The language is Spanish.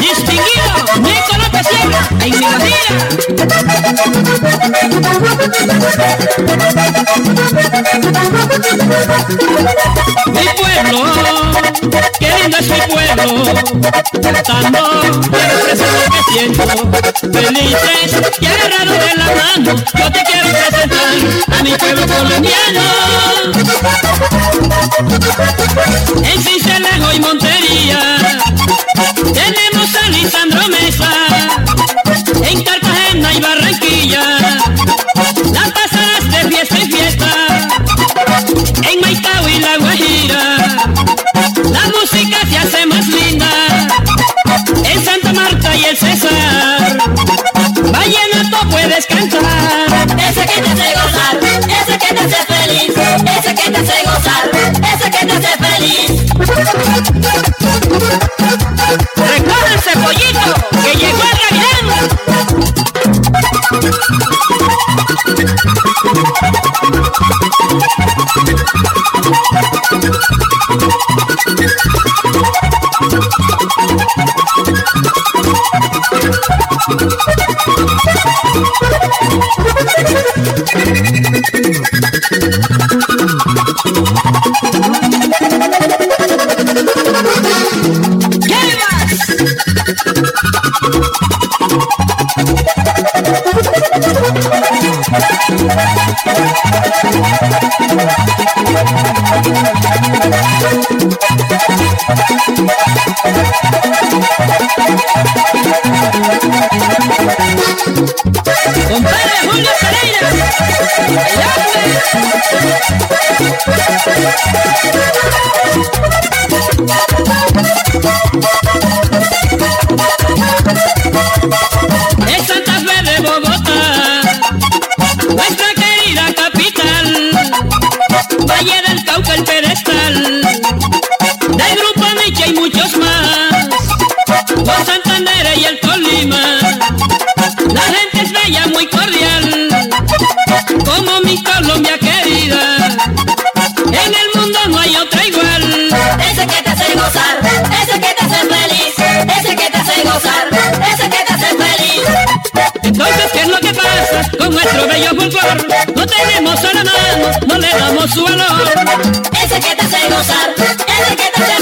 Distinguido Nicolás Sierra en mi gira. Mi pueblo, qué lindo es mi pueblo, cantando quiero expresar lo que siento. Felices y agarrados de la mano, yo te quiero presentar a mi pueblo colombiano. time. Compadre Julio Pereira, bella, muy cordial, como mi Colombia querida, en el mundo no hay otra igual. Ese que te hace gozar, ese que te hace feliz, ese que te hace gozar, ese que te hace feliz. Entonces, ¿qué es lo que pasa con nuestro bello folclor? No tenemos a la mano, no le damos su valor. Ese que te hace gozar, ese que te hace